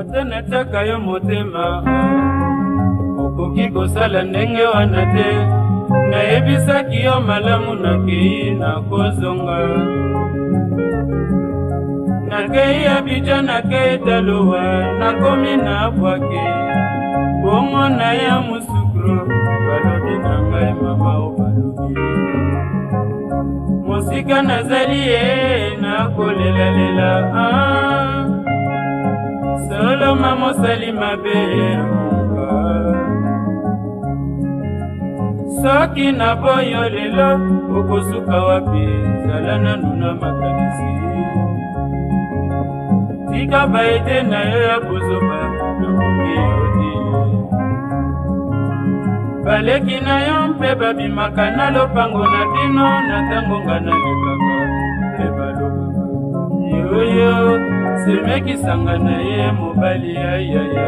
ata nataka yo motema okoki kosala ndenge wana te nayebisaki yo malamu nakei nakozonga nakei abidja nakei talowa nakomi na bwake bongo na ya mosukro balobi na ngai mama o balobi mosika nazali ye nakolelalela ah. soloma mosali mabe ya monga soki na boyo lelo okosuka wapi zala nanu na makanisi tika baete na yo ya kozoba nakoki odi baleki na yo mpe babimaka na lopango na bino na ntango nga na lebaka mpe balobaka yoyo semekisanga na ye mobali ayaya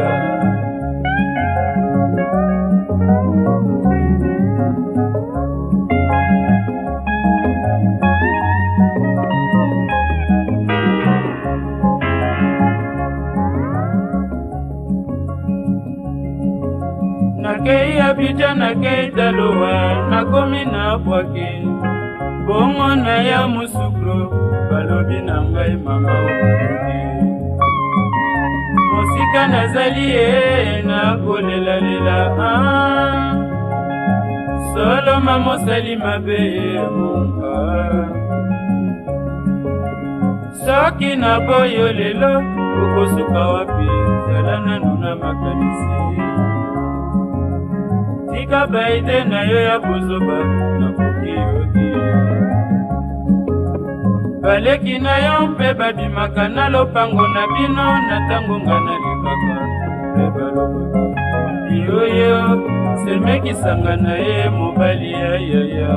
nakei abidja nakei dalowa nakomi na bwaki bongo na ya mosukro balobi na ngai mama okoki esika nazali ye nakolelalela ah. soloma mosali mabe munga soki naboyo lelo okosuka wapi zala nanu na makanisi tika baide na yo ya bozoba nakoki yoki baleki na yo mpe babimaka na lopango na bino na ntango nga na libaka mpe balobaka yoyo semekisanga na ye mobali ayaya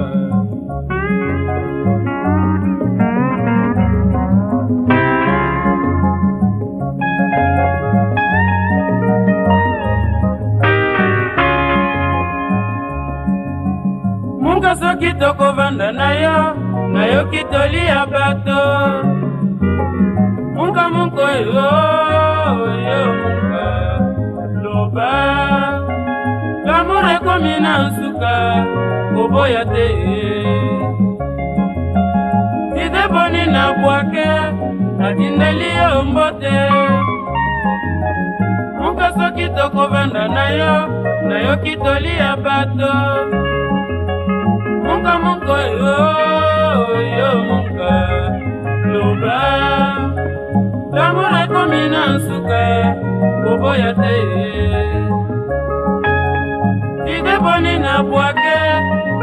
munga soki tokovanda na yo nayoki tolia bato munka munko yo yo munka loba lamour ekomi na nsuka koboya te ide boni na bwake natindeli yo oh, mbote munka soki tokovanda na yo nayoki tolia bato mon cœur, loba. L'amour est comme une asuka, boboya te. Ide boni na bwake,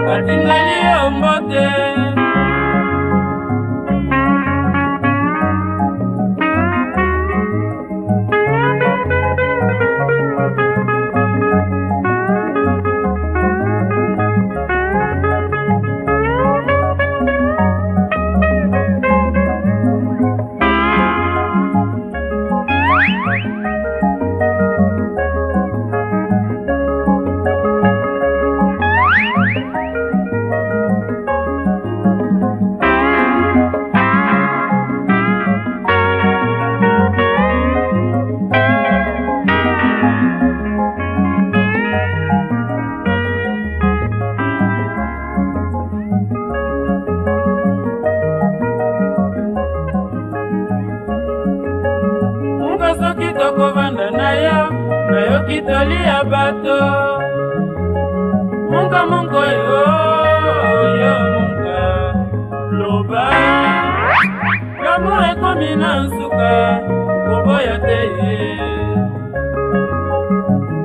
katingani yo mbote. soki tokovanda na yo nayoki tolia bato munka munko yo yo munka loba kamu ekomi na nsuka koboya te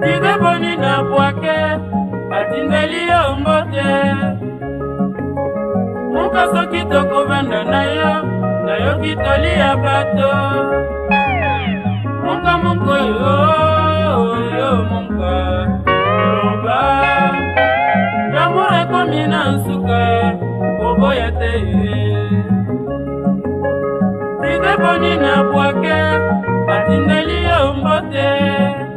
dide boni na bwake atindeli yo mbote munka soki tokovanda na yo nayoki tolia bato loba moko yo moka loba lamour ekomi na nsuka koboya te rideboni na bwake batindeli yo mbote